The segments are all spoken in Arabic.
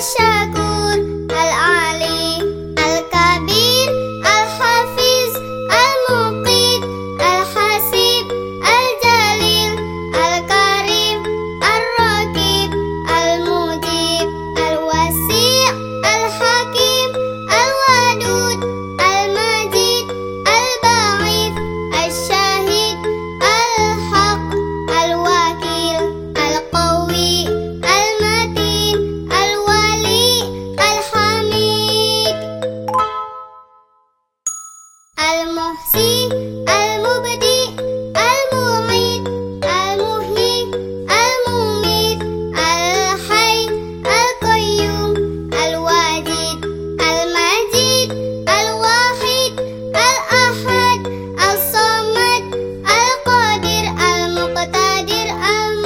chegou. المحصي المبدي المعيد المحيي المميت الحي القيوم الوديد المجيد الواحد الأحد الصمد القادر المقتدر الم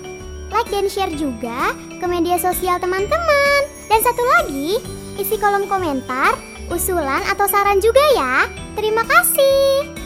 Like dan share juga ke media sosial teman-teman. Dan satu lagi, isi kolom komentar, usulan atau saran juga ya. Terima kasih.